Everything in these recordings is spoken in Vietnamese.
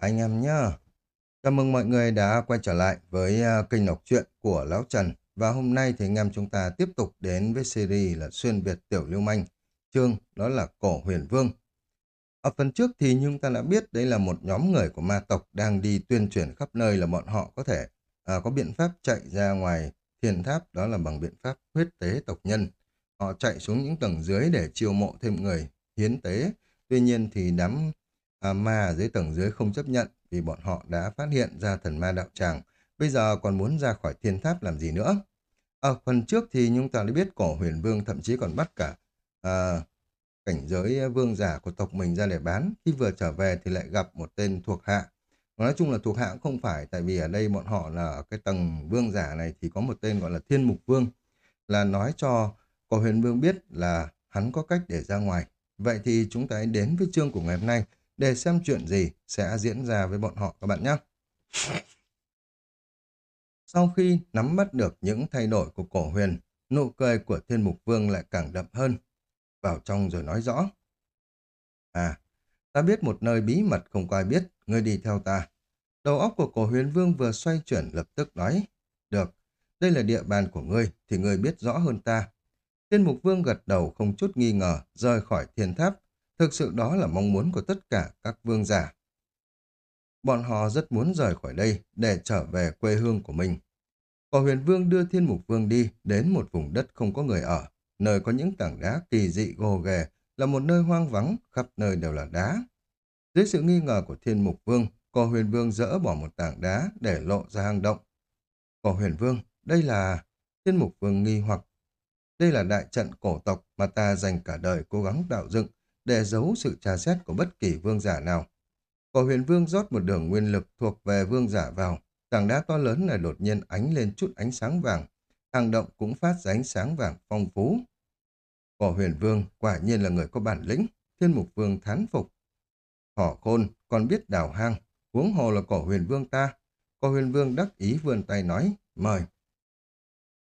anh em nhá. Chào mừng mọi người đã quay trở lại với à, kênh đọc truyện của Lão Trần. Và hôm nay thì anh em chúng ta tiếp tục đến với series là Xuyên Việt Tiểu Lưu Manh. Chương đó là Cổ Huyền Vương. Ở phần trước thì chúng ta đã biết đây là một nhóm người của ma tộc đang đi tuyên truyền khắp nơi là bọn họ có thể à, có biện pháp chạy ra ngoài thiền tháp đó là bằng biện pháp huyết tế tộc nhân. Họ chạy xuống những tầng dưới để chiêu mộ thêm người hiến tế. Tuy nhiên thì đám à, ma ở dưới tầng dưới không chấp nhận vì bọn họ đã phát hiện ra thần ma đạo tràng. Bây giờ còn muốn ra khỏi thiên tháp làm gì nữa? Ở phần trước thì chúng ta đã biết cổ huyền vương thậm chí còn bắt cả à, cảnh giới vương giả của tộc mình ra để bán. Khi vừa trở về thì lại gặp một tên thuộc hạ. Nói chung là thuộc hạ cũng không phải, tại vì ở đây bọn họ là ở cái tầng vương giả này thì có một tên gọi là thiên mục vương. Là nói cho cổ huyền vương biết là hắn có cách để ra ngoài. Vậy thì chúng ta hãy đến với chương của ngày hôm nay để xem chuyện gì sẽ diễn ra với bọn họ các bạn nhé. Sau khi nắm bắt được những thay đổi của cổ huyền, nụ cười của thiên mục vương lại càng đậm hơn. Vào trong rồi nói rõ. À, ta biết một nơi bí mật không có ai biết, ngươi đi theo ta. Đầu óc của cổ huyền vương vừa xoay chuyển lập tức nói. Được, đây là địa bàn của ngươi, thì ngươi biết rõ hơn ta. Thiên mục vương gật đầu không chút nghi ngờ, rời khỏi thiên tháp, Thực sự đó là mong muốn của tất cả các vương giả. Bọn họ rất muốn rời khỏi đây để trở về quê hương của mình. Cổ huyền vương đưa thiên mục vương đi đến một vùng đất không có người ở, nơi có những tảng đá kỳ dị gồ ghề, là một nơi hoang vắng, khắp nơi đều là đá. Dưới sự nghi ngờ của thiên mục vương, cổ huyền vương dỡ bỏ một tảng đá để lộ ra hang động. Cổ huyền vương, đây là... Thiên mục vương nghi hoặc. Đây là đại trận cổ tộc mà ta dành cả đời cố gắng tạo dựng, để giấu sự tra xét của bất kỳ vương giả nào. Cổ huyền vương rót một đường nguyên lực thuộc về vương giả vào, tảng đá to lớn này đột nhiên ánh lên chút ánh sáng vàng, hàng động cũng phát ra ánh sáng vàng phong phú. Cổ huyền vương quả nhiên là người có bản lĩnh, thiên mục vương thán phục. Thỏ khôn còn biết đào hang, huống hồ là cổ huyền vương ta. Cổ huyền vương đắc ý vươn tay nói, mời.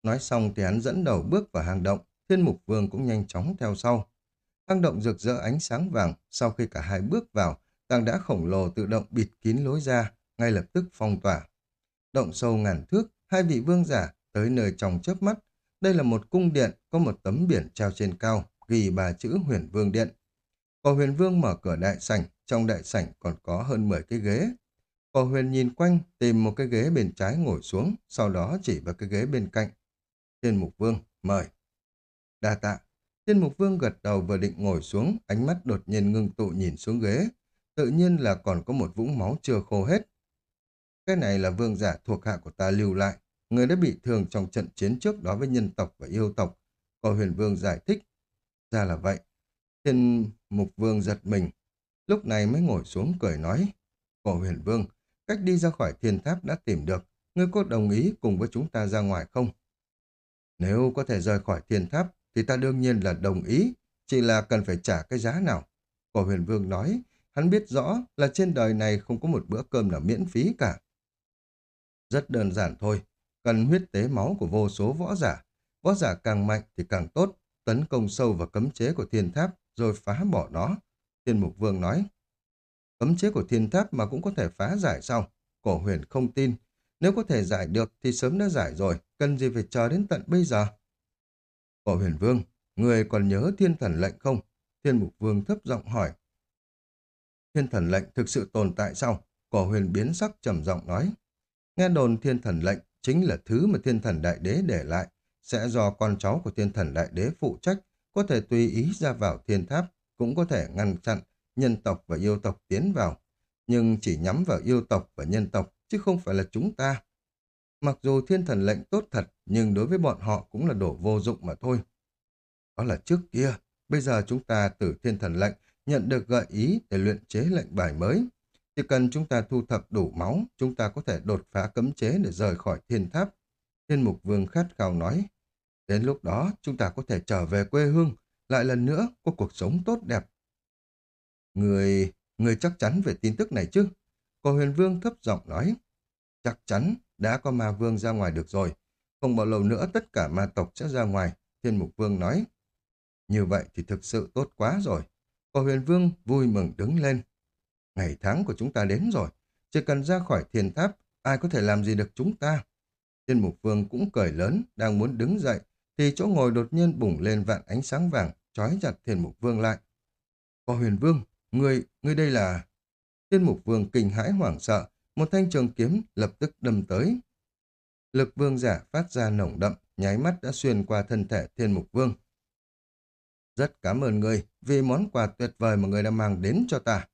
Nói xong thì hắn dẫn đầu bước vào hang động, thiên mục vương cũng nhanh chóng theo sau. Hang động rực rỡ ánh sáng vàng, sau khi cả hai bước vào, tảng đá khổng lồ tự động bịt kín lối ra, ngay lập tức phong tỏa. Động sâu ngàn thước, hai vị vương giả tới nơi trong chớp mắt. Đây là một cung điện, có một tấm biển treo trên cao, ghi ba chữ huyền vương điện. Cò huyền vương mở cửa đại sảnh, trong đại sảnh còn có hơn 10 cái ghế. Cò huyền nhìn quanh, tìm một cái ghế bên trái ngồi xuống, sau đó chỉ vào cái ghế bên cạnh. Thiên mục vương, mời. Đa tạ, Thiên Mục Vương gật đầu vừa định ngồi xuống, ánh mắt đột nhiên ngưng tụ nhìn xuống ghế. Tự nhiên là còn có một vũng máu chưa khô hết. Cái này là vương giả thuộc hạ của ta lưu lại. Người đã bị thương trong trận chiến trước đó với nhân tộc và yêu tộc. Cổ huyền vương giải thích. Ra là vậy. Thiên Mục Vương giật mình. Lúc này mới ngồi xuống cười nói. Cổ huyền vương, cách đi ra khỏi thiên tháp đã tìm được. Ngươi có đồng ý cùng với chúng ta ra ngoài không? Nếu có thể rời khỏi thiên tháp, thì ta đương nhiên là đồng ý, chỉ là cần phải trả cái giá nào. Cổ huyền vương nói, hắn biết rõ là trên đời này không có một bữa cơm nào miễn phí cả. Rất đơn giản thôi, cần huyết tế máu của vô số võ giả. Võ giả càng mạnh thì càng tốt, tấn công sâu vào cấm chế của thiên tháp rồi phá bỏ nó. Thiên mục vương nói, cấm chế của thiên tháp mà cũng có thể phá giải sao? Cổ huyền không tin, nếu có thể giải được thì sớm đã giải rồi, cần gì phải chờ đến tận bây giờ? Cổ huyền vương, người còn nhớ thiên thần lệnh không? Thiên mục vương thấp giọng hỏi. Thiên thần lệnh thực sự tồn tại sao? Cổ huyền biến sắc trầm giọng nói. Nghe đồn thiên thần lệnh chính là thứ mà thiên thần đại đế để lại, sẽ do con cháu của thiên thần đại đế phụ trách, có thể tùy ý ra vào thiên tháp, cũng có thể ngăn chặn nhân tộc và yêu tộc tiến vào, nhưng chỉ nhắm vào yêu tộc và nhân tộc, chứ không phải là chúng ta. Mặc dù thiên thần lệnh tốt thật, nhưng đối với bọn họ cũng là đổ vô dụng mà thôi. Đó là trước kia, bây giờ chúng ta từ thiên thần lệnh nhận được gợi ý để luyện chế lệnh bài mới. Chỉ cần chúng ta thu thập đủ máu, chúng ta có thể đột phá cấm chế để rời khỏi thiên tháp. Thiên mục vương khát khao nói, đến lúc đó chúng ta có thể trở về quê hương, lại lần nữa có cuộc sống tốt đẹp. Người, người chắc chắn về tin tức này chứ? Cổ huyền vương thấp giọng nói, chắc chắn đã có ma vương ra ngoài được rồi. Không bao lâu nữa tất cả ma tộc sẽ ra ngoài, thiên mục vương nói. Như vậy thì thực sự tốt quá rồi. Cổ huyền vương vui mừng đứng lên. Ngày tháng của chúng ta đến rồi. Chỉ cần ra khỏi thiền tháp, ai có thể làm gì được chúng ta? Thiên mục vương cũng cười lớn, đang muốn đứng dậy, thì chỗ ngồi đột nhiên bùng lên vạn ánh sáng vàng, trói chặt thiên mục vương lại. Cổ huyền vương, người, người đây là... Thiên mục vương kinh hãi hoảng sợ, một thanh trường kiếm lập tức đâm tới. Lực vương giả phát ra nồng đậm, nháy mắt đã xuyên qua thân thể thiên mục vương. Rất cảm ơn người vì món quà tuyệt vời mà người đã mang đến cho ta.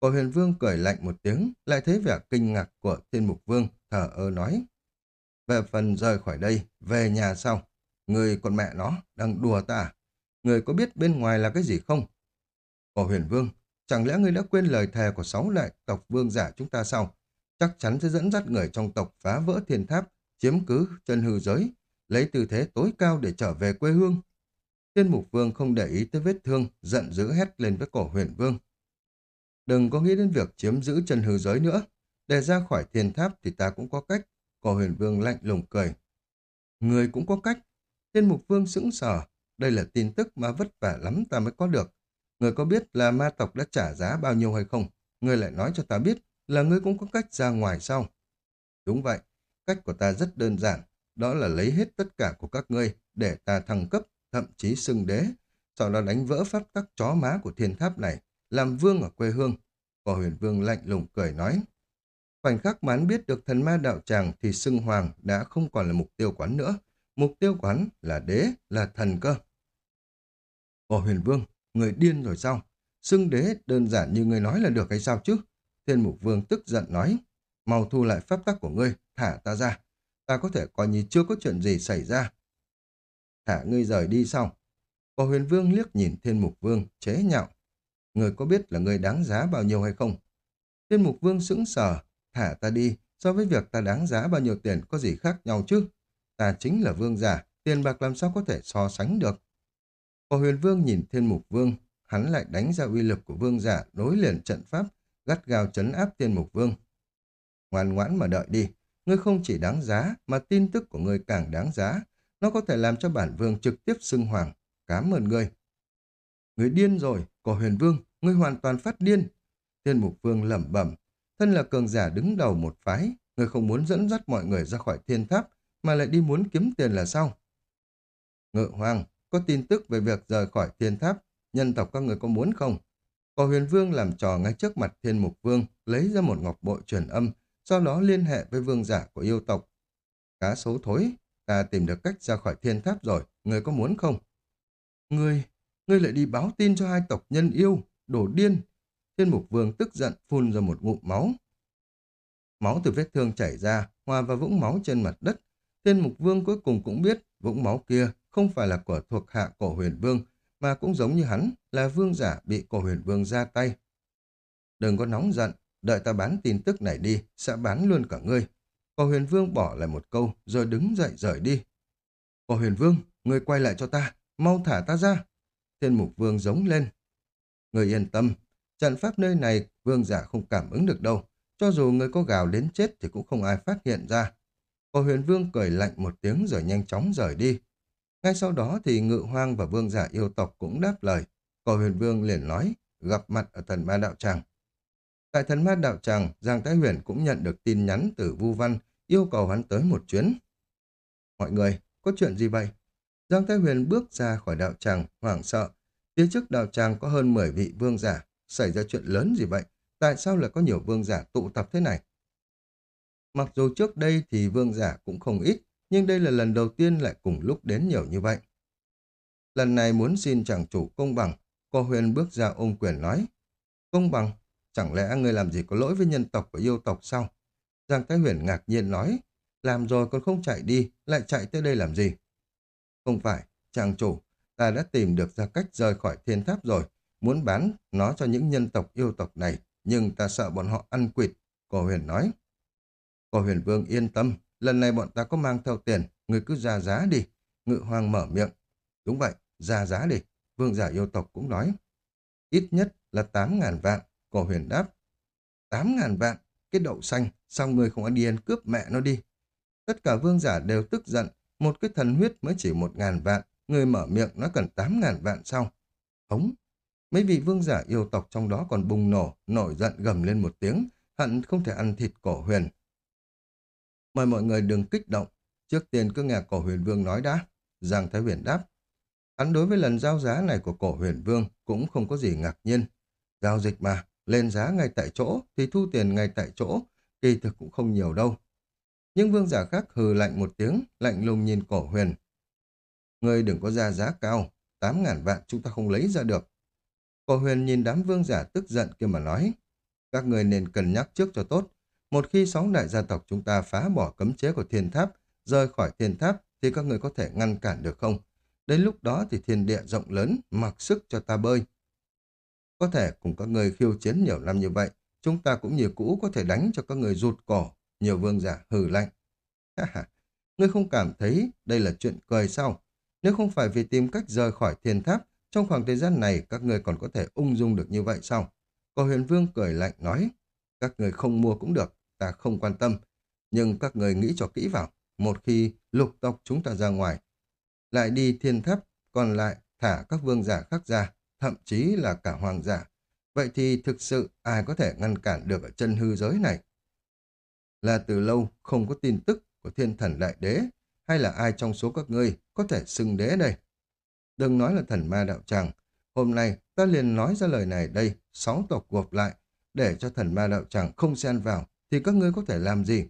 Cổ huyền vương cười lạnh một tiếng, lại thấy vẻ kinh ngạc của thiên mục vương, thở ơ nói. Về phần rời khỏi đây, về nhà sau. Người con mẹ nó, đang đùa ta? Người có biết bên ngoài là cái gì không? Cổ huyền vương, chẳng lẽ người đã quên lời thề của sáu đại tộc vương giả chúng ta sao? Chắc chắn sẽ dẫn dắt người trong tộc phá vỡ thiên tháp, chiếm cứ chân hư giới, lấy tư thế tối cao để trở về quê hương. Thiên mục vương không để ý tới vết thương, giận dữ hét lên với cổ huyền vương. Đừng có nghĩ đến việc chiếm giữ chân hư giới nữa. Để ra khỏi thiên tháp thì ta cũng có cách. Cổ huyền vương lạnh lùng cười. Người cũng có cách. Thiên mục vương sững sờ. Đây là tin tức mà vất vả lắm ta mới có được. Người có biết là ma tộc đã trả giá bao nhiêu hay không? Người lại nói cho ta biết là ngươi cũng có cách ra ngoài sau. Đúng vậy. Cách của ta rất đơn giản. Đó là lấy hết tất cả của các ngươi để ta thăng cấp, thậm chí xưng đế. Sau đó đánh vỡ pháp tắc chó má của thiên tháp này làm vương ở quê hương. Cổ huyền vương lạnh lùng cười nói. Khoảnh khắc mán biết được thần ma đạo tràng thì xưng hoàng đã không còn là mục tiêu quán nữa. Mục tiêu quán là đế, là thần cơ. Cổ huyền vương, người điên rồi sao? Xưng đế đơn giản như người nói là được hay sao chứ? Thiên mục vương tức giận nói. Mau thu lại pháp tắc của ngươi, thả ta ra. Ta có thể coi như chưa có chuyện gì xảy ra. Thả ngươi rời đi sau. Cổ huyền vương liếc nhìn thiên mục vương, chế nhạo. Người có biết là người đáng giá bao nhiêu hay không? Thiên mục vương sững sờ, thả ta đi, so với việc ta đáng giá bao nhiêu tiền có gì khác nhau chứ? Ta chính là vương giả, tiền bạc làm sao có thể so sánh được? Cổ huyền vương nhìn thiên mục vương, hắn lại đánh ra uy lực của vương giả đối liền trận pháp, gắt gao chấn áp thiên mục vương. Ngoan ngoãn mà đợi đi, ngươi không chỉ đáng giá mà tin tức của ngươi càng đáng giá. Nó có thể làm cho bản vương trực tiếp xưng hoàng. cám ơn ngươi. Ngươi điên rồi, cổ huyền vương, ngươi hoàn toàn phát điên. Thiên mục vương lẩm bẩm, thân là cường giả đứng đầu một phái, ngươi không muốn dẫn dắt mọi người ra khỏi thiên tháp, mà lại đi muốn kiếm tiền là sao? Ngự hoàng, có tin tức về việc rời khỏi thiên tháp, nhân tộc các người có muốn không? Cổ huyền vương làm trò ngay trước mặt thiên mục vương, lấy ra một ngọc bội truyền âm, sau đó liên hệ với vương giả của yêu tộc. Cá số thối, ta tìm được cách ra khỏi thiên tháp rồi, người có muốn không? Ngươi, ngươi lại đi báo tin cho hai tộc nhân yêu, đổ điên. Thiên mục vương tức giận phun ra một ngụm máu. Máu từ vết thương chảy ra, hòa vào vũng máu trên mặt đất. Thiên mục vương cuối cùng cũng biết vũng máu kia không phải là của thuộc hạ cổ huyền vương, mà cũng giống như hắn là vương giả bị cổ huyền vương ra tay. Đừng có nóng giận, đợi ta bán tin tức này đi, sẽ bán luôn cả ngươi. Cổ huyền vương bỏ lại một câu, rồi đứng dậy rời đi. Cổ huyền vương, ngươi quay lại cho ta, mau thả ta ra. Thiên mục vương giống lên. Người yên tâm, trận pháp nơi này vương giả không cảm ứng được đâu. Cho dù người có gào đến chết thì cũng không ai phát hiện ra. Cổ huyền vương cười lạnh một tiếng rồi nhanh chóng rời đi. Ngay sau đó thì ngự hoang và vương giả yêu tộc cũng đáp lời. Cổ huyền vương liền nói, gặp mặt ở thần ma đạo tràng. Tại thần ma đạo tràng, Giang Thái Huyền cũng nhận được tin nhắn từ Vu Văn, yêu cầu hắn tới một chuyến. Mọi người, có chuyện gì vậy? Giang Thái Huyền bước ra khỏi đạo tràng, hoảng sợ. Phía trước đạo tràng có hơn 10 vị vương giả. Xảy ra chuyện lớn gì vậy? Tại sao lại có nhiều vương giả tụ tập thế này? Mặc dù trước đây thì vương giả cũng không ít, nhưng đây là lần đầu tiên lại cùng lúc đến nhiều như vậy. Lần này muốn xin chàng chủ công bằng, cô Huyền bước ra ôm quyền nói. Công bằng? Chẳng lẽ người làm gì có lỗi với nhân tộc và yêu tộc sao? Giang Thái Huyền ngạc nhiên nói. Làm rồi còn không chạy đi, lại chạy tới đây làm gì? Không phải, chàng chủ, ta đã tìm được ra cách rời khỏi thiên tháp rồi, muốn bán nó cho những nhân tộc yêu tộc này, nhưng ta sợ bọn họ ăn quỵt, cô huyền nói. Cô huyền vương yên tâm, lần này bọn ta có mang theo tiền, người cứ ra giá đi. Ngự hoàng mở miệng. Đúng vậy, ra giá đi. Vương giả yêu tộc cũng nói. Ít nhất là 8.000 vạn, cổ huyền đáp. 8.000 vạn, cái đậu xanh, sao người không ăn điên cướp mẹ nó đi. Tất cả vương giả đều tức giận, một cái thần huyết mới chỉ một ngàn vạn, người mở miệng nó cần tám ngàn vạn sau. Hống! Mấy vị vương giả yêu tộc trong đó còn bùng nổ, nổi giận gầm lên một tiếng, hận không thể ăn thịt cổ huyền. Mời mọi người đừng kích động, trước tiên cứ nghe cổ huyền vương nói đã. Giang Thái Huyền đáp. Hắn đối với lần giao giá này của cổ huyền vương cũng không có gì ngạc nhiên. Giao dịch mà, lên giá ngay tại chỗ thì thu tiền ngay tại chỗ, kỳ thực cũng không nhiều đâu. Nhưng vương giả khác hừ lạnh một tiếng, lạnh lùng nhìn cổ huyền. Ngươi đừng có ra giá cao, tám ngàn vạn chúng ta không lấy ra được. Cổ huyền nhìn đám vương giả tức giận kia mà nói. Các người nên cân nhắc trước cho tốt. Một khi sáu đại gia tộc chúng ta phá bỏ cấm chế của thiên tháp, rời khỏi thiên tháp, thì các người có thể ngăn cản được không? Đến lúc đó thì thiên địa rộng lớn, mặc sức cho ta bơi. Có thể cùng các người khiêu chiến nhiều năm như vậy, chúng ta cũng như cũ có thể đánh cho các người rụt cổ, nhiều vương giả hừ lạnh. ngươi không cảm thấy đây là chuyện cười sao? Nếu không phải vì tìm cách rời khỏi thiên tháp, trong khoảng thời gian này các người còn có thể ung dung được như vậy sao? Cổ huyền vương cười lạnh nói, các người không mua cũng được, ta không quan tâm. Nhưng các người nghĩ cho kỹ vào, một khi lục tộc chúng ta ra ngoài, lại đi thiên tháp, còn lại thả các vương giả khác ra, thậm chí là cả hoàng giả. Vậy thì thực sự ai có thể ngăn cản được ở chân hư giới này? Là từ lâu không có tin tức của thiên thần đại đế, hay là ai trong số các ngươi có thể xưng đế đây? Đừng nói là thần ma đạo tràng, hôm nay ta liền nói ra lời này đây, sáu tộc gộp lại, để cho thần ma đạo tràng không xen vào, thì các ngươi có thể làm gì?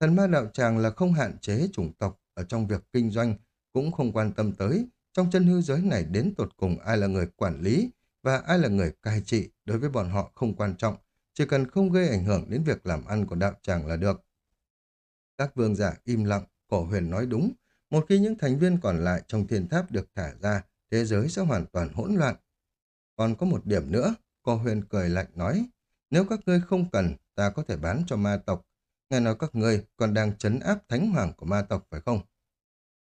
Thần ma đạo tràng là không hạn chế chủng tộc ở trong việc kinh doanh, cũng không quan tâm tới trong chân hư giới này đến tột cùng ai là người quản lý và ai là người cai trị đối với bọn họ không quan trọng, chỉ cần không gây ảnh hưởng đến việc làm ăn của đạo tràng là được. Các vương giả im lặng, cổ huyền nói đúng, một khi những thành viên còn lại trong thiên tháp được thả ra, thế giới sẽ hoàn toàn hỗn loạn. Còn có một điểm nữa, cổ huyền cười lạnh nói, nếu các ngươi không cần, ta có thể bán cho ma tộc. Nghe nói các ngươi còn đang chấn áp thánh hoàng của ma tộc phải không?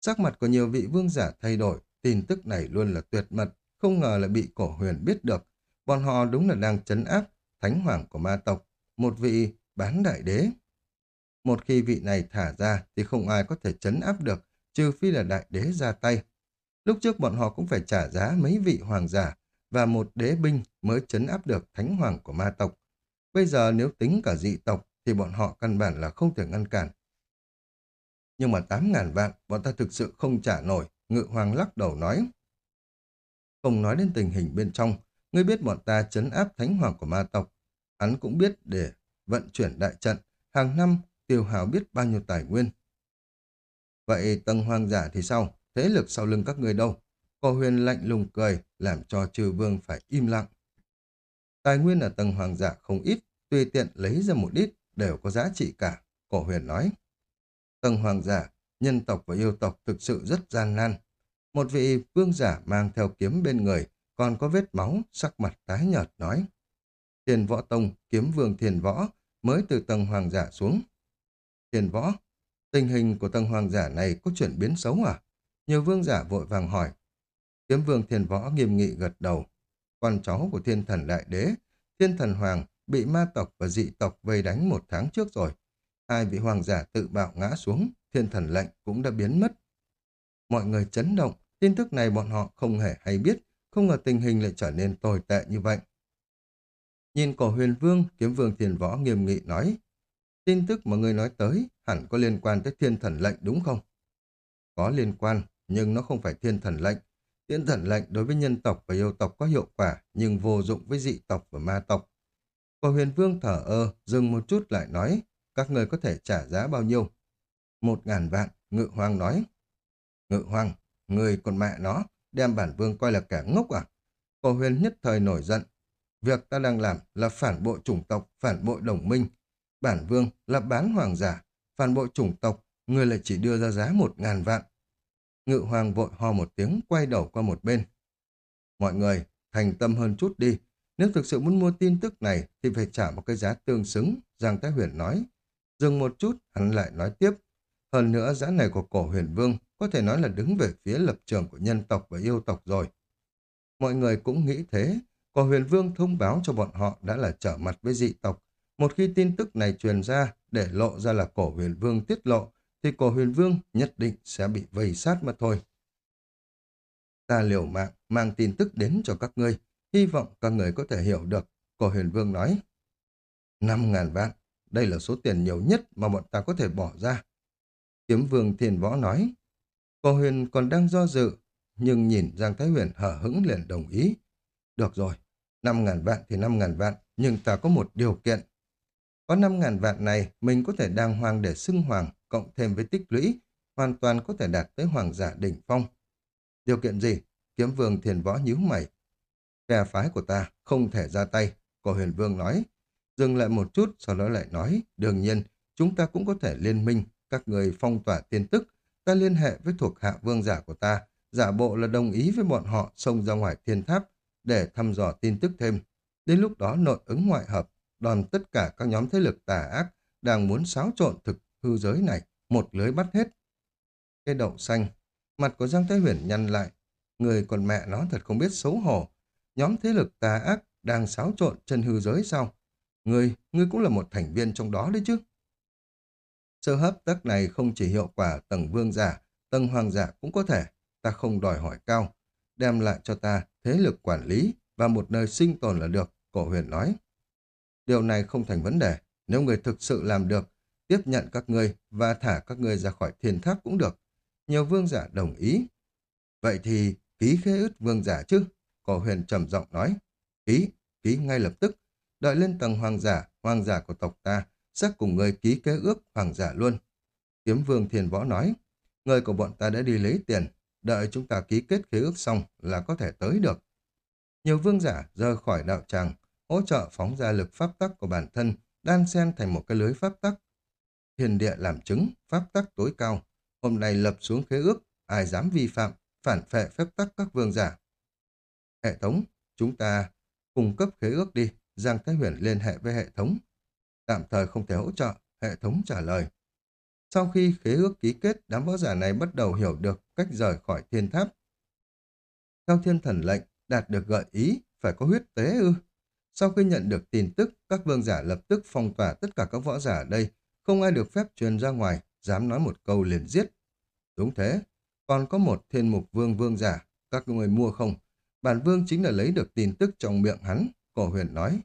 Sắc mặt của nhiều vị vương giả thay đổi, tin tức này luôn là tuyệt mật, không ngờ là bị cổ huyền biết được. Bọn họ đúng là đang chấn áp thánh hoàng của ma tộc, một vị bán đại đế. Một khi vị này thả ra thì không ai có thể chấn áp được, trừ phi là đại đế ra tay. Lúc trước bọn họ cũng phải trả giá mấy vị hoàng giả và một đế binh mới chấn áp được thánh hoàng của ma tộc. Bây giờ nếu tính cả dị tộc thì bọn họ căn bản là không thể ngăn cản. Nhưng mà 8.000 vạn bọn ta thực sự không trả nổi, ngự hoàng lắc đầu nói. Không nói đến tình hình bên trong, ngươi biết bọn ta chấn áp thánh hoàng của ma tộc. Hắn cũng biết để vận chuyển đại trận, hàng năm tiêu hào biết bao nhiêu tài nguyên. Vậy tầng hoàng giả thì sao? Thế lực sau lưng các ngươi đâu? Cô huyền lạnh lùng cười, làm cho trừ vương phải im lặng. Tài nguyên ở tầng hoàng giả không ít, tùy tiện lấy ra một ít, đều có giá trị cả. Cổ huyền nói. Tầng hoàng giả, nhân tộc và yêu tộc thực sự rất gian nan. Một vị vương giả mang theo kiếm bên người, còn có vết máu, sắc mặt tái nhợt nói. Thiền võ tông, kiếm vương thiền võ, mới từ tầng hoàng giả xuống. Thiền võ, tình hình của tầng hoàng giả này có chuyển biến xấu à? Nhiều vương giả vội vàng hỏi. Kiếm vương thiền võ nghiêm nghị gật đầu. Con cháu của thiên thần đại đế, thiên thần hoàng, bị ma tộc và dị tộc vây đánh một tháng trước rồi. Hai vị hoàng giả tự bạo ngã xuống, thiên thần lệnh cũng đã biến mất. Mọi người chấn động, tin tức này bọn họ không hề hay biết, không ngờ tình hình lại trở nên tồi tệ như vậy. Nhìn cổ huyền vương, kiếm vương thiền võ nghiêm nghị nói, tin tức mà người nói tới hẳn có liên quan tới thiên thần lệnh đúng không? Có liên quan, nhưng nó không phải thiên thần lệnh. Thiên thần lệnh đối với nhân tộc và yêu tộc có hiệu quả, nhưng vô dụng với dị tộc và ma tộc. Cổ huyền vương thở ơ, dừng một chút lại nói, các người có thể trả giá bao nhiêu? Một ngàn vạn, ngự hoàng nói. Ngự hoàng, người còn mẹ nó, đem bản vương coi là kẻ ngốc à? Cổ huyền nhất thời nổi giận. Việc ta đang làm là phản bội chủng tộc, phản bội đồng minh. Bản vương là bán hoàng giả, phản bội chủng tộc, người lại chỉ đưa ra giá một ngàn vạn. Ngự hoàng vội ho một tiếng, quay đầu qua một bên. Mọi người, thành tâm hơn chút đi. Nếu thực sự muốn mua tin tức này thì phải trả một cái giá tương xứng, Giang Thái Huyền nói. Dừng một chút, hắn lại nói tiếp. Hơn nữa, giá này của cổ huyền vương có thể nói là đứng về phía lập trường của nhân tộc và yêu tộc rồi. Mọi người cũng nghĩ thế. Cổ huyền vương thông báo cho bọn họ đã là trở mặt với dị tộc. Một khi tin tức này truyền ra, để lộ ra là cổ huyền vương tiết lộ, thì cổ huyền vương nhất định sẽ bị vây sát mà thôi. Ta liều mạng, mang tin tức đến cho các ngươi hy vọng các người có thể hiểu được, cổ huyền vương nói. Năm ngàn vạn, đây là số tiền nhiều nhất mà bọn ta có thể bỏ ra. Kiếm vương thiền võ nói, cổ huyền còn đang do dự, nhưng nhìn Giang Thái Huyền hở hững liền đồng ý. Được rồi, năm ngàn vạn thì năm ngàn vạn, nhưng ta có một điều kiện. Có năm ngàn vạn này, mình có thể đàng hoàng để xưng hoàng, cộng thêm với tích lũy, hoàn toàn có thể đạt tới hoàng giả đỉnh phong. Điều kiện gì? Kiếm vương thiền võ nhíu mày. Phe phái của ta không thể ra tay, cổ huyền vương nói. Dừng lại một chút, sau đó lại nói, đương nhiên, chúng ta cũng có thể liên minh, các người phong tỏa tin tức, ta liên hệ với thuộc hạ vương giả của ta, giả bộ là đồng ý với bọn họ xông ra ngoài thiên tháp để thăm dò tin tức thêm. Đến lúc đó nội ứng ngoại hợp, đòn tất cả các nhóm thế lực tà ác đang muốn xáo trộn thực hư giới này, một lưới bắt hết. Cái đậu xanh, mặt của Giang Thái Huyền nhăn lại, người còn mẹ nó thật không biết xấu hổ. Nhóm thế lực tà ác đang xáo trộn chân hư giới sao? Người, ngươi cũng là một thành viên trong đó đấy chứ. Sơ hấp tắc này không chỉ hiệu quả tầng vương giả, tầng hoàng giả cũng có thể, ta không đòi hỏi cao. Đem lại cho ta thế lực quản lý và một nơi sinh tồn là được, cổ huyền nói. Điều này không thành vấn đề, nếu người thực sự làm được, tiếp nhận các ngươi và thả các ngươi ra khỏi thiên tháp cũng được. Nhiều vương giả đồng ý. Vậy thì ký khế ước vương giả chứ? Cổ huyền trầm giọng nói. Ký, ký ngay lập tức. Đợi lên tầng hoàng giả, hoàng giả của tộc ta, sẽ cùng người ký kế ước hoàng giả luôn. Kiếm vương thiền võ nói. Người của bọn ta đã đi lấy tiền, đợi chúng ta ký kết khế ước xong là có thể tới được. Nhiều vương giả rời khỏi đạo tràng, hỗ trợ phóng ra lực pháp tắc của bản thân, đan xen thành một cái lưới pháp tắc. thiền địa làm chứng, pháp tắc tối cao. Hôm nay lập xuống khế ước, ai dám vi phạm, phản phệ phép tắc các vương giả. Hệ thống, chúng ta cung cấp khế ước đi, Giang Thái Huyền liên hệ với hệ thống. Tạm thời không thể hỗ trợ, hệ thống trả lời. Sau khi khế ước ký kết, đám võ giả này bắt đầu hiểu được cách rời khỏi thiên tháp. Theo thiên thần lệnh, đạt được gợi ý, phải có huyết tế ư. Sau khi nhận được tin tức, các vương giả lập tức phong tỏa tất cả các võ giả ở đây, không ai được phép truyền ra ngoài, dám nói một câu liền giết. Đúng thế, còn có một thiên mục vương vương giả, các người mua không? Bản vương chính là lấy được tin tức trong miệng hắn, cổ huyền nói.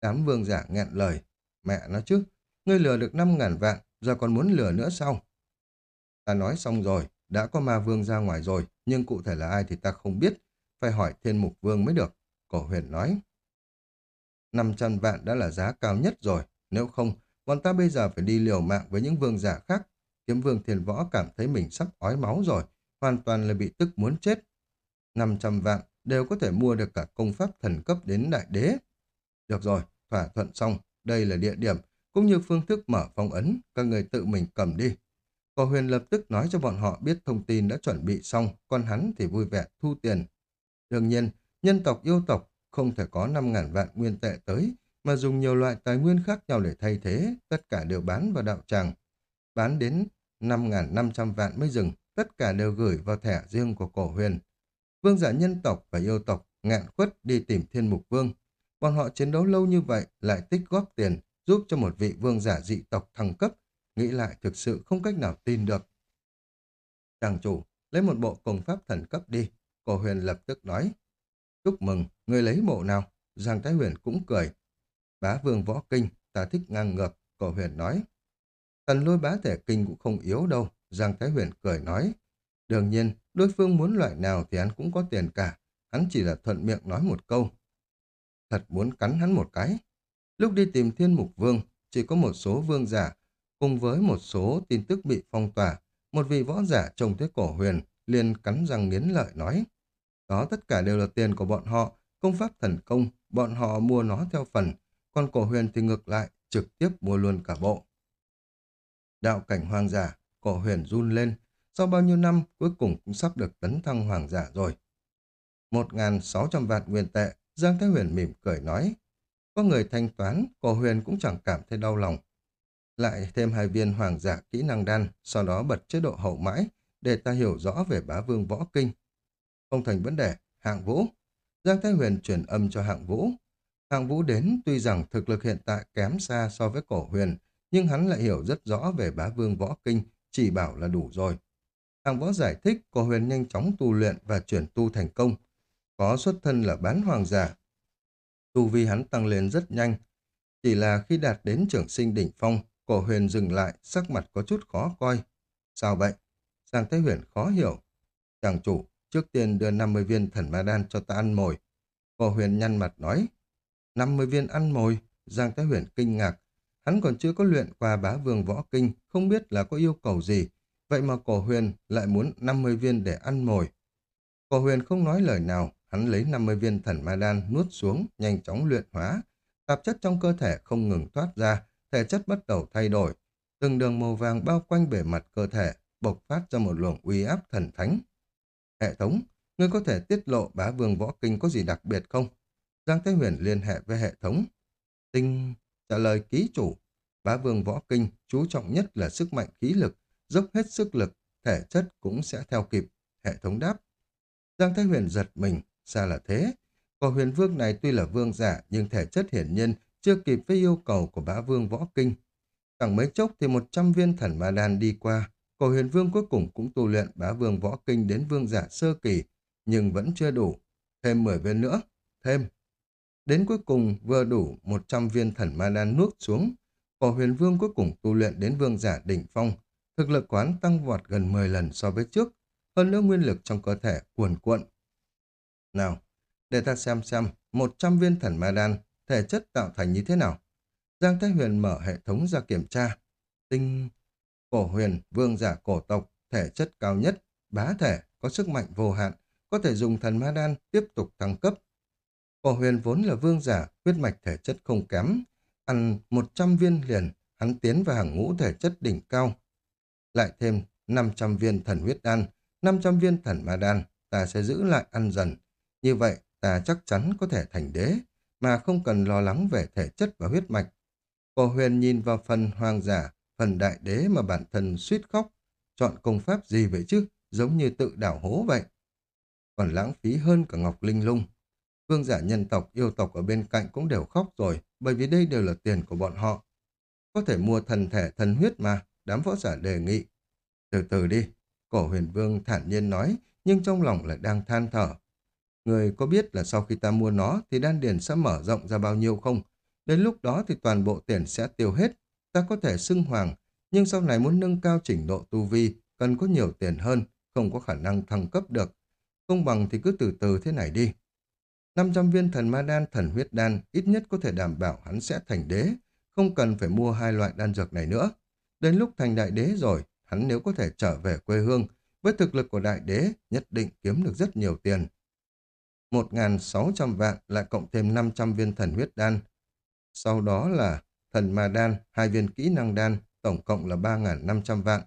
Đám vương giả nghẹn lời, mẹ nó chứ, ngươi lừa được năm ngàn vạn, giờ còn muốn lừa nữa sao? Ta nói xong rồi, đã có ma vương ra ngoài rồi, nhưng cụ thể là ai thì ta không biết, phải hỏi thiên mục vương mới được, cổ huyền nói. 500 vạn đã là giá cao nhất rồi, nếu không, bọn ta bây giờ phải đi liều mạng với những vương giả khác. Kiếm vương thiền võ cảm thấy mình sắp ói máu rồi, hoàn toàn là bị tức muốn chết. 500 vạn đều có thể mua được cả công pháp thần cấp đến đại đế. Được rồi, thỏa thuận xong, đây là địa điểm, cũng như phương thức mở phong ấn, các người tự mình cầm đi. Cổ huyền lập tức nói cho bọn họ biết thông tin đã chuẩn bị xong, còn hắn thì vui vẻ thu tiền. Đương nhiên, nhân tộc yêu tộc không thể có 5.000 vạn nguyên tệ tới, mà dùng nhiều loại tài nguyên khác nhau để thay thế, tất cả đều bán vào đạo tràng. Bán đến 5.500 vạn mới dừng, tất cả đều gửi vào thẻ riêng của cổ huyền. Vương giả nhân tộc và yêu tộc ngạn khuất đi tìm thiên mục vương. Bọn họ chiến đấu lâu như vậy lại tích góp tiền giúp cho một vị vương giả dị tộc thăng cấp. Nghĩ lại thực sự không cách nào tin được. Chàng chủ, lấy một bộ công pháp thần cấp đi. Cổ huyền lập tức nói. Chúc mừng, người lấy bộ nào? Giang Thái Huyền cũng cười. Bá vương võ kinh, ta thích ngang ngược, cổ huyền nói. Tần lôi bá thể kinh cũng không yếu đâu, Giang Thái Huyền cười nói. Đương nhiên, đối phương muốn loại nào thì hắn cũng có tiền cả, hắn chỉ là thuận miệng nói một câu. Thật muốn cắn hắn một cái. Lúc đi tìm thiên mục vương, chỉ có một số vương giả, cùng với một số tin tức bị phong tỏa, một vị võ giả trông thấy cổ huyền, liền cắn răng nghiến lợi nói. Đó tất cả đều là tiền của bọn họ, công pháp thần công, bọn họ mua nó theo phần, còn cổ huyền thì ngược lại, trực tiếp mua luôn cả bộ. Đạo cảnh hoang giả, cổ huyền run lên, sau bao nhiêu năm cuối cùng cũng sắp được tấn thăng hoàng giả rồi. 1.600 vạn nguyên tệ, Giang Thái Huyền mỉm cười nói. Có người thanh toán, cổ huyền cũng chẳng cảm thấy đau lòng. Lại thêm hai viên hoàng giả kỹ năng đan, sau đó bật chế độ hậu mãi, để ta hiểu rõ về bá vương võ kinh. Không thành vấn đề, hạng vũ. Giang Thái Huyền chuyển âm cho hạng vũ. Hạng vũ đến tuy rằng thực lực hiện tại kém xa so với cổ huyền, nhưng hắn lại hiểu rất rõ về bá vương võ kinh, chỉ bảo là đủ rồi. Hàng võ giải thích cổ huyền nhanh chóng tu luyện và chuyển tu thành công. có xuất thân là bán hoàng giả. Tu vi hắn tăng lên rất nhanh. Chỉ là khi đạt đến trưởng sinh đỉnh phong, cổ huyền dừng lại, sắc mặt có chút khó coi. Sao vậy? Giang Thái Huyền khó hiểu. Chàng chủ, trước tiên đưa 50 viên thần ma đan cho ta ăn mồi. Cổ huyền nhăn mặt nói, 50 viên ăn mồi, Giang Thái Huyền kinh ngạc. Hắn còn chưa có luyện qua bá vương võ kinh, không biết là có yêu cầu gì. Vậy mà cổ huyền lại muốn 50 viên để ăn mồi. Cổ huyền không nói lời nào, hắn lấy 50 viên thần ma đan nuốt xuống, nhanh chóng luyện hóa. Tạp chất trong cơ thể không ngừng thoát ra, thể chất bắt đầu thay đổi. Từng đường màu vàng bao quanh bề mặt cơ thể, bộc phát ra một luồng uy áp thần thánh. Hệ thống, ngươi có thể tiết lộ bá vương võ kinh có gì đặc biệt không? Giang Thế Huyền liên hệ với hệ thống. Tinh trả lời ký chủ. Bá vương võ kinh chú trọng nhất là sức mạnh khí lực, dốc hết sức lực, thể chất cũng sẽ theo kịp. Hệ thống đáp. Giang thái Huyền giật mình, sao là thế? Cổ huyền vương này tuy là vương giả nhưng thể chất hiển nhiên chưa kịp với yêu cầu của bá vương võ kinh. Chẳng mấy chốc thì 100 viên thần ma đan đi qua, cổ huyền vương cuối cùng cũng tu luyện bá vương võ kinh đến vương giả sơ kỳ, nhưng vẫn chưa đủ. Thêm 10 viên nữa, thêm. Đến cuối cùng vừa đủ 100 viên thần ma đan nuốt xuống, cổ huyền vương cuối cùng tu luyện đến vương giả đỉnh phong, thực lực quán tăng vọt gần 10 lần so với trước, hơn nữa nguyên lực trong cơ thể cuồn cuộn. Nào, để ta xem xem 100 viên thần ma đan thể chất tạo thành như thế nào. Giang Thái Huyền mở hệ thống ra kiểm tra. Tinh, cổ huyền, vương giả cổ tộc, thể chất cao nhất, bá thể, có sức mạnh vô hạn, có thể dùng thần ma đan tiếp tục thăng cấp. Cổ huyền vốn là vương giả, huyết mạch thể chất không kém. Ăn 100 viên liền, hắn tiến vào hàng ngũ thể chất đỉnh cao. Lại thêm 500 viên thần huyết đan, 500 viên thần ma đan, ta sẽ giữ lại ăn dần. Như vậy, ta chắc chắn có thể thành đế mà không cần lo lắng về thể chất và huyết mạch. Cổ huyền nhìn vào phần hoàng giả, phần đại đế mà bản thân suýt khóc. Chọn công pháp gì vậy chứ, giống như tự đảo hố vậy. Còn lãng phí hơn cả Ngọc Linh Lung. Vương giả nhân tộc, yêu tộc ở bên cạnh cũng đều khóc rồi, bởi vì đây đều là tiền của bọn họ. Có thể mua thần thể thần huyết mà, đám võ giả đề nghị. Từ từ đi, cổ huyền vương thản nhiên nói, nhưng trong lòng lại đang than thở. Người có biết là sau khi ta mua nó thì đan điền sẽ mở rộng ra bao nhiêu không? Đến lúc đó thì toàn bộ tiền sẽ tiêu hết. Ta có thể xưng hoàng, nhưng sau này muốn nâng cao trình độ tu vi, cần có nhiều tiền hơn, không có khả năng thăng cấp được. Không bằng thì cứ từ từ thế này đi. 500 viên thần ma đan, thần huyết đan ít nhất có thể đảm bảo hắn sẽ thành đế, không cần phải mua hai loại đan dược này nữa. Đến lúc thành đại đế rồi, hắn nếu có thể trở về quê hương, với thực lực của đại đế nhất định kiếm được rất nhiều tiền. 1.600 vạn lại cộng thêm 500 viên thần huyết đan. Sau đó là thần ma đan, hai viên kỹ năng đan, tổng cộng là 3.500 vạn.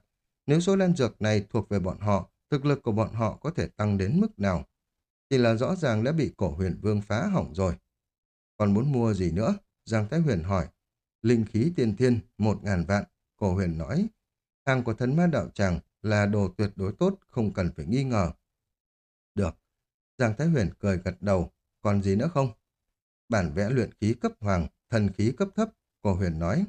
Nếu số đan dược này thuộc về bọn họ, thực lực của bọn họ có thể tăng đến mức nào? Chỉ là rõ ràng đã bị cổ huyền vương phá hỏng rồi. Còn muốn mua gì nữa? Giang Thái Huyền hỏi. Linh khí tiên thiên, 1.000 vạn. Cổ huyền nói. Hàng của thần ma đạo tràng là đồ tuyệt đối tốt, không cần phải nghi ngờ. Được, Giang Thái Huyền cười gật đầu, còn gì nữa không? Bản vẽ luyện khí cấp hoàng, thần khí cấp thấp, cô Huyền nói.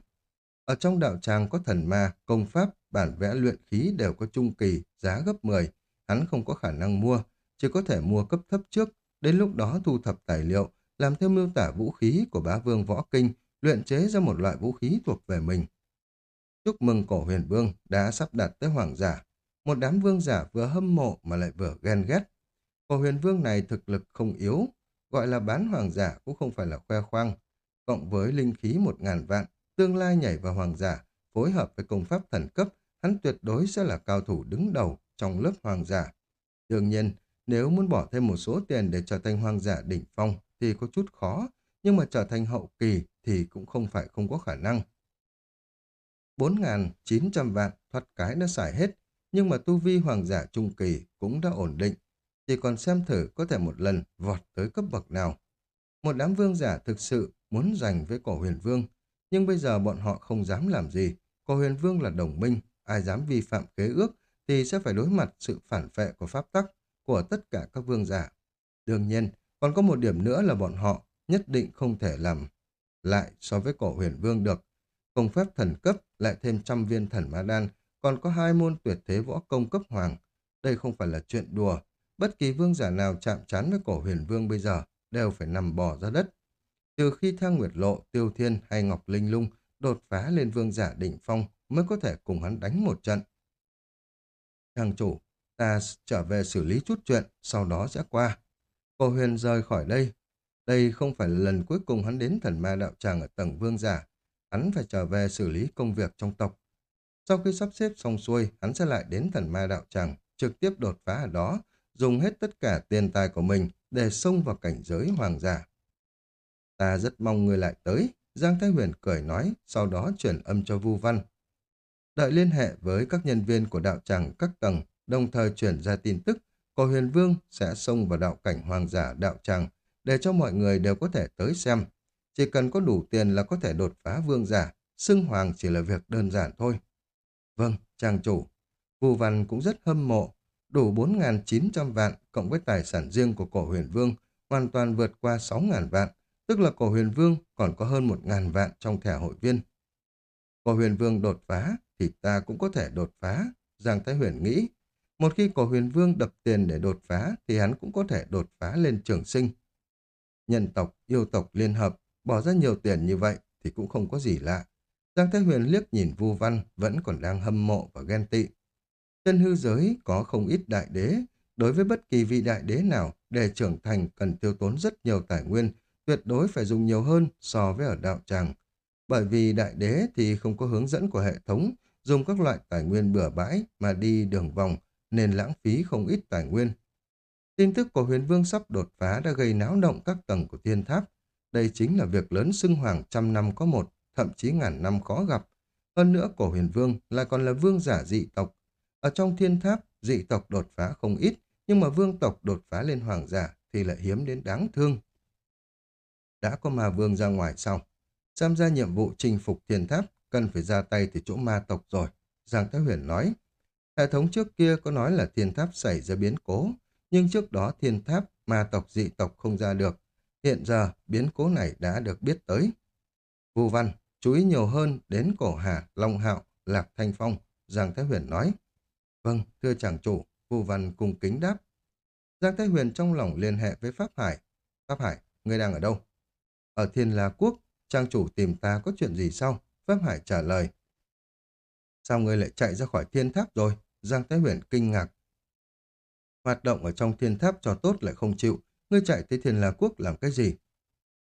Ở trong đạo tràng có thần ma, công pháp, bản vẽ luyện khí đều có trung kỳ, giá gấp 10. Hắn không có khả năng mua, chỉ có thể mua cấp thấp trước. Đến lúc đó thu thập tài liệu, làm theo miêu tả vũ khí của bá vương võ kinh, luyện chế ra một loại vũ khí thuộc về mình. Chúc mừng cổ huyền vương đã sắp đặt tới hoàng giả. Một đám vương giả vừa hâm mộ mà lại vừa ghen ghét. Cổ huyền vương này thực lực không yếu, gọi là bán hoàng giả cũng không phải là khoe khoang. Cộng với linh khí một ngàn vạn, tương lai nhảy vào hoàng giả, phối hợp với công pháp thần cấp, hắn tuyệt đối sẽ là cao thủ đứng đầu trong lớp hoàng giả. Đương nhiên, nếu muốn bỏ thêm một số tiền để trở thành hoàng giả đỉnh phong thì có chút khó, nhưng mà trở thành hậu kỳ thì cũng không phải không có khả năng. 4.900 vạn thoát cái đã xài hết, nhưng mà tu vi hoàng giả trung kỳ cũng đã ổn định, chỉ còn xem thử có thể một lần vọt tới cấp bậc nào. Một đám vương giả thực sự muốn giành với cổ huyền vương, nhưng bây giờ bọn họ không dám làm gì. Cổ huyền vương là đồng minh, ai dám vi phạm kế ước thì sẽ phải đối mặt sự phản vệ của pháp tắc của tất cả các vương giả. Đương nhiên, còn có một điểm nữa là bọn họ nhất định không thể làm lại so với cổ huyền vương được. Công pháp thần cấp lại thêm trăm viên thần ma đan, còn có hai môn tuyệt thế võ công cấp hoàng. Đây không phải là chuyện đùa, bất kỳ vương giả nào chạm trán với cổ huyền vương bây giờ đều phải nằm bò ra đất. Từ khi Thang Nguyệt Lộ, Tiêu Thiên hay Ngọc Linh Lung đột phá lên vương giả đỉnh phong mới có thể cùng hắn đánh một trận. Thằng chủ, ta trở về xử lý chút chuyện, sau đó sẽ qua. Cổ huyền rời khỏi đây. Đây không phải là lần cuối cùng hắn đến thần ma đạo tràng ở tầng vương giả. Hắn phải trở về xử lý công việc trong tộc. Sau khi sắp xếp xong xuôi, hắn sẽ lại đến thần ma đạo tràng, trực tiếp đột phá ở đó, dùng hết tất cả tiền tài của mình để xông vào cảnh giới hoàng giả. Ta rất mong người lại tới, Giang Thái Huyền cười nói, sau đó chuyển âm cho Vu Văn. Đợi liên hệ với các nhân viên của đạo tràng các tầng, đồng thời chuyển ra tin tức, cổ huyền vương sẽ xông vào đạo cảnh hoàng giả đạo tràng, để cho mọi người đều có thể tới xem. Chỉ cần có đủ tiền là có thể đột phá vương giả, xưng hoàng chỉ là việc đơn giản thôi. Vâng, trang chủ. Vu Văn cũng rất hâm mộ, đủ 4.900 vạn cộng với tài sản riêng của cổ huyền vương, hoàn toàn vượt qua 6.000 vạn, tức là cổ huyền vương còn có hơn 1.000 vạn trong thẻ hội viên. Cổ huyền vương đột phá thì ta cũng có thể đột phá, Giang Thái Huyền nghĩ. Một khi cổ huyền vương đập tiền để đột phá thì hắn cũng có thể đột phá lên trường sinh. Nhân tộc, yêu tộc liên hợp, bỏ ra nhiều tiền như vậy thì cũng không có gì lạ. Giang Thái Huyền liếc nhìn Vu Văn vẫn còn đang hâm mộ và ghen tị. Trên hư giới có không ít đại đế, đối với bất kỳ vị đại đế nào để trưởng thành cần tiêu tốn rất nhiều tài nguyên, tuyệt đối phải dùng nhiều hơn so với ở đạo tràng. Bởi vì đại đế thì không có hướng dẫn của hệ thống, dùng các loại tài nguyên bừa bãi mà đi đường vòng, nên lãng phí không ít tài nguyên. Tin tức của huyền vương sắp đột phá đã gây náo động các tầng của thiên tháp. Đây chính là việc lớn xưng hoàng trăm năm có một, thậm chí ngàn năm khó gặp. Hơn nữa cổ huyền vương lại còn là vương giả dị tộc. Ở trong thiên tháp, dị tộc đột phá không ít, nhưng mà vương tộc đột phá lên hoàng giả thì lại hiếm đến đáng thương. Đã có ma vương ra ngoài sau. Tham gia nhiệm vụ chinh phục thiên tháp, cần phải ra tay từ chỗ ma tộc rồi. Giang Thái Huyền nói, hệ thống trước kia có nói là thiên tháp xảy ra biến cố, nhưng trước đó thiên tháp, ma tộc dị tộc không ra được. Hiện giờ, biến cố này đã được biết tới. Vu Văn, chú ý nhiều hơn đến cổ hà, Long Hạo, Lạc Thanh Phong, Giang Thái Huyền nói. Vâng, thưa chàng chủ, Vu Văn cung kính đáp. Giang Thái Huyền trong lòng liên hệ với Pháp Hải. Pháp Hải, ngươi đang ở đâu? Ở Thiên La Quốc, trang chủ tìm ta có chuyện gì sao? Pháp Hải trả lời. Sao người lại chạy ra khỏi thiên tháp rồi? Giang Thái Huyền kinh ngạc. Hoạt động ở trong thiên tháp cho tốt lại không chịu. Ngươi chạy tới Thiên La Quốc làm cái gì?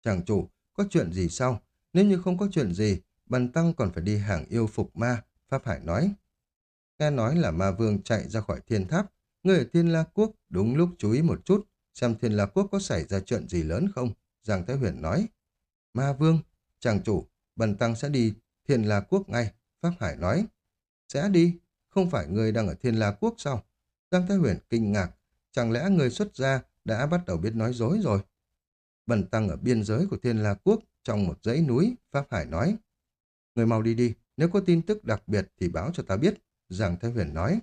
Chàng chủ, có chuyện gì sao? Nếu như không có chuyện gì, Bần Tăng còn phải đi hàng yêu phục ma, Pháp Hải nói. Nghe nói là ma vương chạy ra khỏi thiên tháp. Người ở Thiên La Quốc đúng lúc chú ý một chút, xem Thiên La Quốc có xảy ra chuyện gì lớn không? Giang Thái Huyền nói. Ma vương, chàng chủ, Bần Tăng sẽ đi Thiên La Quốc ngay, Pháp Hải nói. Sẽ đi, không phải người đang ở Thiên La Quốc sao? Giang Thái Huyền kinh ngạc, chẳng lẽ người xuất gia đã bắt đầu biết nói dối rồi? Bần Tăng ở biên giới của Thiên La Quốc, trong một dãy núi, Pháp Hải nói. Người mau đi đi, nếu có tin tức đặc biệt thì báo cho ta biết, Giang Thái Huyền nói.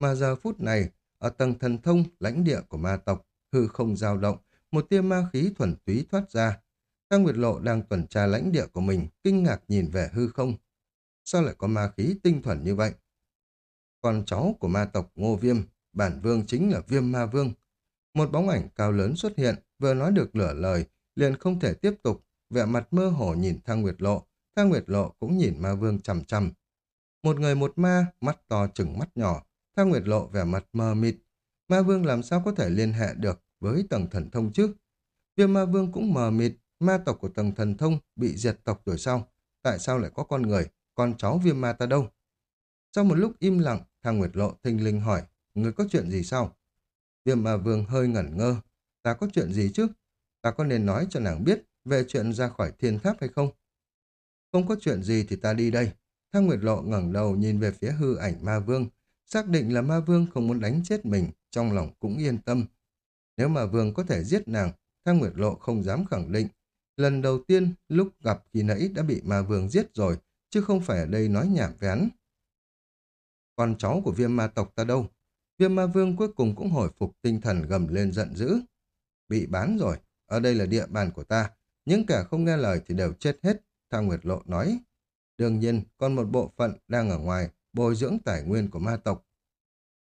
Mà giờ phút này, ở tầng thần thông lãnh địa của ma tộc, hư không dao động, một tia ma khí thuần túy thoát ra. Tăng Nguyệt Lộ đang tuần tra lãnh địa của mình, kinh ngạc nhìn về hư không. Sao lại có ma khí tinh thuần như vậy? Con cháu của ma tộc Ngô Viêm, bản vương chính là Viêm Ma Vương. Một bóng ảnh cao lớn xuất hiện, vừa nói được lửa lời, liền không thể tiếp tục, vẻ mặt mơ hồ nhìn Thang Nguyệt Lộ. Thang Nguyệt Lộ cũng nhìn ma vương chằm chằm. Một người một ma, mắt to chừng mắt nhỏ, Thang Nguyệt Lộ vẻ mặt mờ mịt. Ma vương làm sao có thể liên hệ được với tầng thần thông chứ? Viêm ma vương cũng mờ mịt, ma tộc của tầng thần thông bị diệt tộc rồi sau. Tại sao lại có con người, con cháu viêm ma ta đâu? Sau một lúc im lặng, Thang Nguyệt Lộ thình linh hỏi, người có chuyện gì sao? Viêm ma vương hơi ngẩn ngơ, ta có chuyện gì chứ? Ta có nên nói cho nàng biết về chuyện ra khỏi thiên tháp hay không? Không có chuyện gì thì ta đi đây. Thang Nguyệt Lộ ngẩng đầu nhìn về phía hư ảnh ma vương, xác định là ma vương không muốn đánh chết mình, trong lòng cũng yên tâm. Nếu mà vương có thể giết nàng, Thang Nguyệt Lộ không dám khẳng định. Lần đầu tiên, lúc gặp khi nãy đã bị ma vương giết rồi, chứ không phải ở đây nói nhảm vén. hắn. Con cháu của viêm ma tộc ta đâu? Viêm ma vương cuối cùng cũng hồi phục tinh thần gầm lên giận dữ. Bị bán rồi, ở đây là địa bàn của ta. Những kẻ không nghe lời thì đều chết hết, Thang Nguyệt Lộ nói. Đương nhiên, còn một bộ phận đang ở ngoài bồi dưỡng tài nguyên của ma tộc.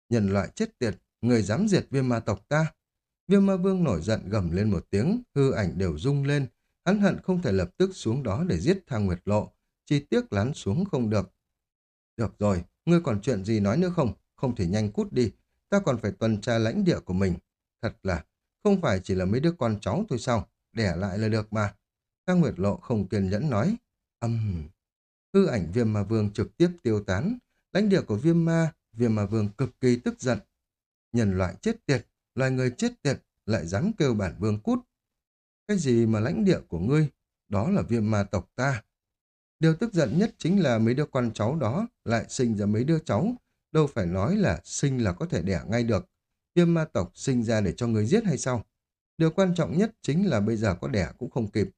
Nhân loại chết tiệt, người dám diệt viêm ma tộc ta. Viêm ma vương nổi giận gầm lên một tiếng, hư ảnh đều rung lên. Hắn hận không thể lập tức xuống đó để giết thang nguyệt lộ, chỉ tiếc lán xuống không được. Được rồi, ngươi còn chuyện gì nói nữa không? Không thể nhanh cút đi, ta còn phải tuần tra lãnh địa của mình. Thật là, không phải chỉ là mấy đứa con cháu thôi sao, đẻ lại là được mà. Các Nguyệt Lộ không kiên nhẫn nói, âm... Hư ảnh viêm ma vương trực tiếp tiêu tán, lãnh địa của viêm ma, viêm ma vương cực kỳ tức giận. Nhân loại chết tiệt, loài người chết tiệt, lại dám kêu bản vương cút. Cái gì mà lãnh địa của ngươi, đó là viêm ma tộc ta. Điều tức giận nhất chính là mấy đứa con cháu đó lại sinh ra mấy đứa cháu, đâu phải nói là sinh là có thể đẻ ngay được. Viêm ma tộc sinh ra để cho người giết hay sao? Điều quan trọng nhất chính là bây giờ có đẻ cũng không kịp.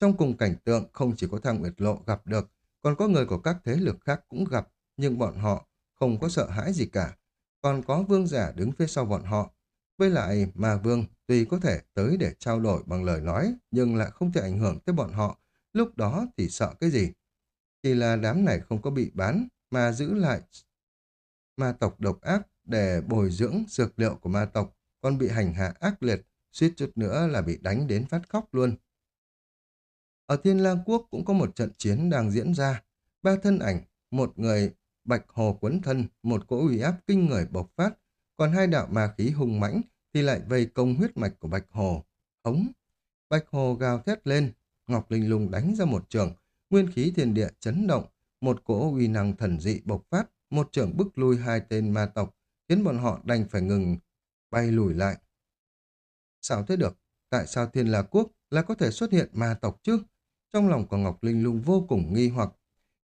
Trong cùng cảnh tượng không chỉ có thang Nguyệt Lộ gặp được, còn có người của các thế lực khác cũng gặp, nhưng bọn họ không có sợ hãi gì cả. Còn có vương giả đứng phía sau bọn họ. Với lại mà vương tuy có thể tới để trao đổi bằng lời nói, nhưng lại không thể ảnh hưởng tới bọn họ. Lúc đó thì sợ cái gì? Chỉ là đám này không có bị bán, mà giữ lại ma tộc độc ác để bồi dưỡng dược liệu của ma tộc, còn bị hành hạ ác liệt, suýt chút nữa là bị đánh đến phát khóc luôn. Ở Thiên Lang Quốc cũng có một trận chiến đang diễn ra. Ba thân ảnh, một người bạch hồ quấn thân, một cỗ uy áp kinh người bộc phát, còn hai đạo ma khí hùng mãnh thì lại vây công huyết mạch của bạch hồ. Hống! Bạch hồ gào thét lên, Ngọc Linh Lung đánh ra một trường, nguyên khí thiên địa chấn động, một cỗ uy năng thần dị bộc phát, một trưởng bức lui hai tên ma tộc, khiến bọn họ đành phải ngừng bay lùi lại. Sao thế được? Tại sao Thiên La Quốc lại có thể xuất hiện ma tộc chứ? Trong lòng của Ngọc Linh Lung vô cùng nghi hoặc.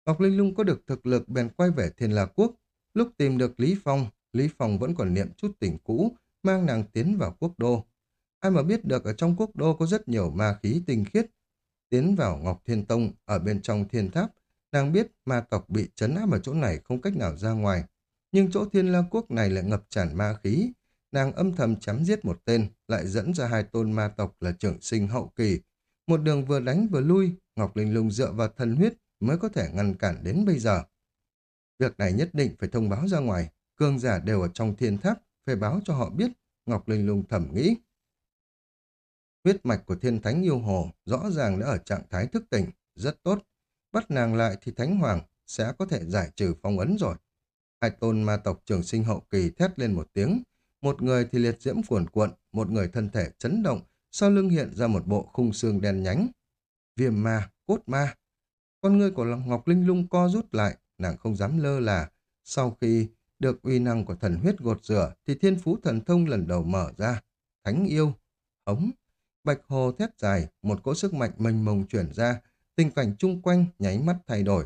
Ngọc Linh Lung có được thực lực bèn quay về Thiên La Quốc. Lúc tìm được Lý Phong, Lý Phong vẫn còn niệm chút tình cũ, mang nàng tiến vào quốc đô. Ai mà biết được ở trong quốc đô có rất nhiều ma khí tinh khiết. Tiến vào Ngọc Thiên Tông ở bên trong thiên tháp, nàng biết ma tộc bị chấn áp ở chỗ này không cách nào ra ngoài. Nhưng chỗ thiên la quốc này lại ngập tràn ma khí. Nàng âm thầm chém giết một tên, lại dẫn ra hai tôn ma tộc là trưởng sinh hậu kỳ, một đường vừa đánh vừa lui, Ngọc Linh Lung dựa vào thần huyết mới có thể ngăn cản đến bây giờ. Việc này nhất định phải thông báo ra ngoài, cương giả đều ở trong thiên tháp, phải báo cho họ biết, Ngọc Linh Lung thẩm nghĩ. Huyết mạch của thiên thánh yêu hồ rõ ràng đã ở trạng thái thức tỉnh, rất tốt. Bắt nàng lại thì thánh hoàng sẽ có thể giải trừ phong ấn rồi. Hai tôn ma tộc trường sinh hậu kỳ thét lên một tiếng, một người thì liệt diễm cuồn cuộn, một người thân thể chấn động, sau lưng hiện ra một bộ khung xương đen nhánh. Viêm ma, cốt ma. Con ngươi của Ngọc Linh lung co rút lại, nàng không dám lơ là. Sau khi được uy năng của thần huyết gột rửa, thì thiên phú thần thông lần đầu mở ra. Thánh yêu, ống, bạch hồ thét dài, một cỗ sức mạnh mênh mông chuyển ra, tình cảnh chung quanh nháy mắt thay đổi.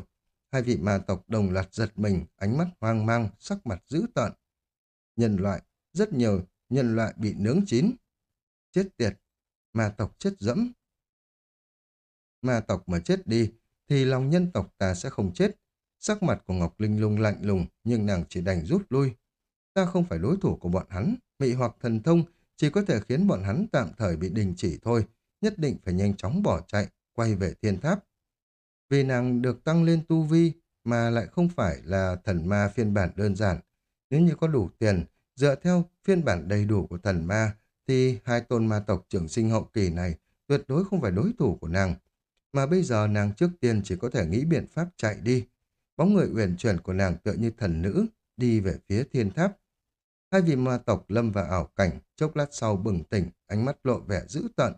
Hai vị ma tộc đồng loạt giật mình, ánh mắt hoang mang, sắc mặt dữ tợn. Nhân loại, rất nhiều nhân loại bị nướng chín. Chết tiệt, ma tộc chết dẫm. Ma tộc mà chết đi, thì lòng nhân tộc ta sẽ không chết. Sắc mặt của Ngọc Linh lung lạnh lùng, nhưng nàng chỉ đành rút lui. Ta không phải đối thủ của bọn hắn, mị hoặc thần thông chỉ có thể khiến bọn hắn tạm thời bị đình chỉ thôi, nhất định phải nhanh chóng bỏ chạy, quay về thiên tháp. Vì nàng được tăng lên tu vi, mà lại không phải là thần ma phiên bản đơn giản. Nếu như có đủ tiền, dựa theo phiên bản đầy đủ của thần ma, thì hai tôn ma tộc trưởng sinh hậu kỳ này tuyệt đối không phải đối thủ của nàng. Mà bây giờ nàng trước tiên chỉ có thể nghĩ biện pháp chạy đi. Bóng người uyển chuyển của nàng tựa như thần nữ, đi về phía thiên tháp. Hai vị ma tộc lâm vào ảo cảnh, chốc lát sau bừng tỉnh, ánh mắt lộ vẻ dữ tợn.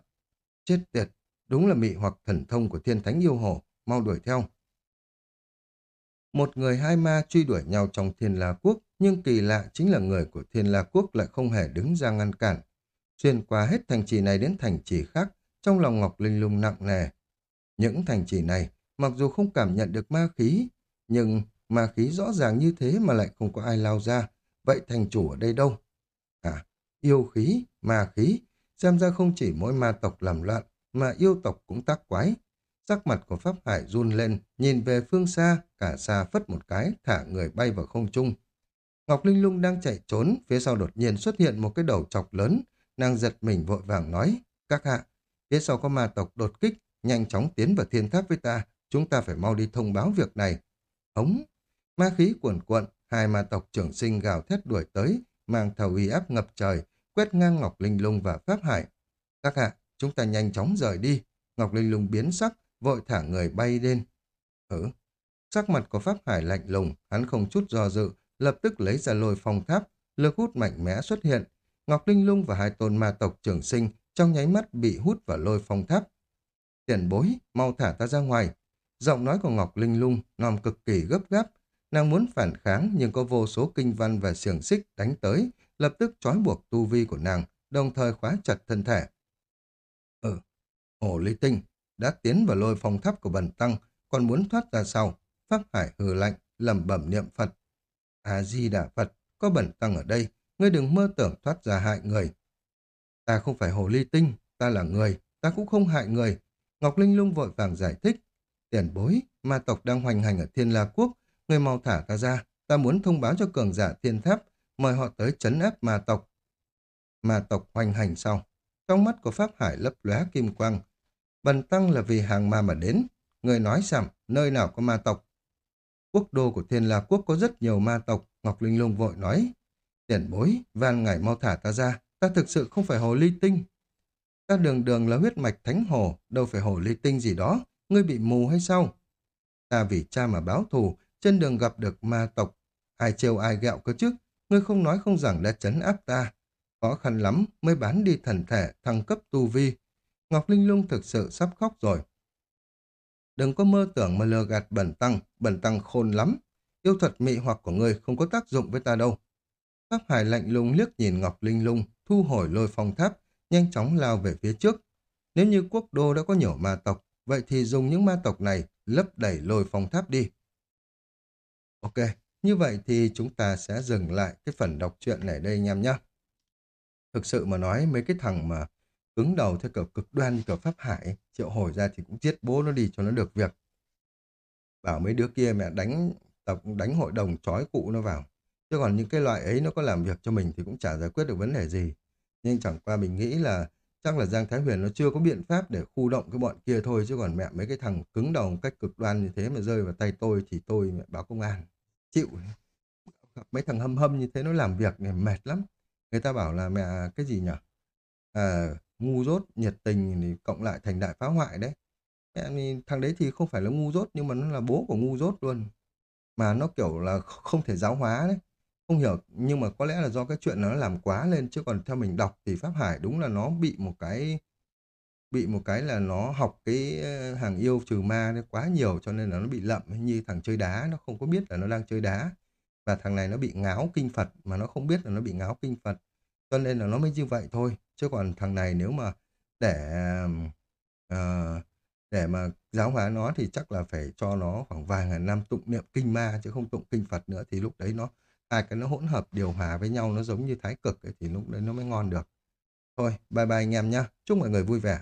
Chết tiệt, đúng là mị hoặc thần thông của thiên thánh yêu hồ, mau đuổi theo. Một người hai ma truy đuổi nhau trong thiên la quốc, nhưng kỳ lạ chính là người của thiên la quốc lại không hề đứng ra ngăn cản. Xuyên qua hết thành trì này đến thành trì khác, trong lòng Ngọc Linh lung nặng nề. Những thành trì này, mặc dù không cảm nhận được ma khí, nhưng ma khí rõ ràng như thế mà lại không có ai lao ra. Vậy thành chủ ở đây đâu? À, yêu khí, ma khí, xem ra không chỉ mỗi ma tộc làm loạn, mà yêu tộc cũng tác quái. Sắc mặt của Pháp Hải run lên, nhìn về phương xa, cả xa phất một cái, thả người bay vào không trung. Ngọc Linh Lung đang chạy trốn, phía sau đột nhiên xuất hiện một cái đầu chọc lớn, Nàng giật mình vội vàng nói, các hạ, phía sau có ma tộc đột kích, nhanh chóng tiến vào thiên tháp với ta, chúng ta phải mau đi thông báo việc này. Hống, ma khí cuồn cuộn, hai ma tộc trưởng sinh gào thét đuổi tới, mang thầu uy áp ngập trời, quét ngang Ngọc Linh Lung và Pháp Hải. Các hạ, chúng ta nhanh chóng rời đi. Ngọc Linh Lung biến sắc, vội thả người bay lên. Ừ, sắc mặt của Pháp Hải lạnh lùng, hắn không chút do dự, lập tức lấy ra lôi phong tháp, lực hút mạnh mẽ xuất hiện. Ngọc Linh Lung và hai tôn ma tộc trường sinh trong nháy mắt bị hút vào lôi phong tháp. Tiền bối, mau thả ta ra ngoài. Giọng nói của Ngọc Linh Lung nòm cực kỳ gấp gáp. Nàng muốn phản kháng nhưng có vô số kinh văn và xiềng xích đánh tới, lập tức trói buộc tu vi của nàng, đồng thời khóa chặt thân thể. Hồ Ly Tinh đã tiến vào lôi phong tháp của bần tăng, còn muốn thoát ra sau. Pháp Hải hừ lạnh, lẩm bẩm niệm Phật. A-di-đà Phật, có bẩn tăng ở đây, ngươi đừng mơ tưởng thoát ra hại người. Ta không phải hồ ly tinh, ta là người, ta cũng không hại người. Ngọc Linh Lung vội vàng giải thích. Tiền bối, ma tộc đang hoành hành ở Thiên La Quốc, người mau thả ta ra, ta muốn thông báo cho cường giả thiên tháp, mời họ tới chấn áp ma tộc. Ma tộc hoành hành sau. Trong mắt của Pháp Hải lấp lóe kim quang. Bần tăng là vì hàng ma mà đến. Người nói rằng, nơi nào có ma tộc, Quốc đô của thiên la quốc có rất nhiều ma tộc, Ngọc Linh Lung vội nói. Tiền bối, van ngài mau thả ta ra, ta thực sự không phải hồ ly tinh. Ta đường đường là huyết mạch thánh hồ, đâu phải hồ ly tinh gì đó, ngươi bị mù hay sao? Ta vì cha mà báo thù, trên đường gặp được ma tộc, ai trêu ai gẹo cơ chứ, ngươi không nói không rằng đã chấn áp ta. Khó khăn lắm mới bán đi thần thể, thăng cấp tu vi. Ngọc Linh Lung thực sự sắp khóc rồi. Đừng có mơ tưởng mà lừa gạt bẩn tăng, bẩn tăng khôn lắm. Yêu thuật mị hoặc của ngươi không có tác dụng với ta đâu. Pháp Hải lạnh lùng liếc nhìn Ngọc Linh Lung, thu hồi lôi phong tháp, nhanh chóng lao về phía trước. Nếu như quốc đô đã có nhiều ma tộc, vậy thì dùng những ma tộc này lấp đẩy lôi phong tháp đi. Ok, như vậy thì chúng ta sẽ dừng lại cái phần đọc truyện này đây anh em nhé. Thực sự mà nói mấy cái thằng mà cứng đầu theo kiểu cực đoan như kiểu Pháp Hải, triệu hồi ra thì cũng giết bố nó đi cho nó được việc. Bảo mấy đứa kia mẹ đánh tập đánh hội đồng trói cụ nó vào. Chứ còn những cái loại ấy nó có làm việc cho mình thì cũng chả giải quyết được vấn đề gì. Nhưng chẳng qua mình nghĩ là chắc là Giang Thái Huyền nó chưa có biện pháp để khu động cái bọn kia thôi. Chứ còn mẹ mấy cái thằng cứng đầu một cách cực đoan như thế mà rơi vào tay tôi thì tôi mẹ báo công an. Chịu. Gặp mấy thằng hâm hâm như thế nó làm việc này mệt lắm. Người ta bảo là mẹ cái gì nhở À, ngu dốt, nhiệt tình thì cộng lại thành đại phá hoại đấy. Mẹ, thằng đấy thì không phải là ngu dốt nhưng mà nó là bố của ngu dốt luôn. Mà nó kiểu là không thể giáo hóa đấy. Không hiểu, nhưng mà có lẽ là do cái chuyện nó làm quá lên chứ còn theo mình đọc thì Pháp Hải đúng là nó bị một cái bị một cái là nó học cái ờ, hàng yêu trừ ma đấy quá nhiều cho nên là nó bị lậm như thằng chơi đá nó không có biết là nó đang chơi đá và thằng này nó bị ngáo kinh Phật mà nó không biết là nó bị ngáo kinh Phật cho nên là nó mới như vậy thôi. Chứ còn thằng này nếu mà để uh, để mà giáo hóa nó thì chắc là phải cho nó khoảng vài ngàn năm tụng niệm kinh ma chứ không tụng kinh Phật nữa thì lúc đấy nó hai cái nó hỗn hợp điều hòa với nhau nó giống như thái cực ấy, thì lúc đấy nó mới ngon được. Thôi bye bye anh em nhá. Chúc mọi người vui vẻ.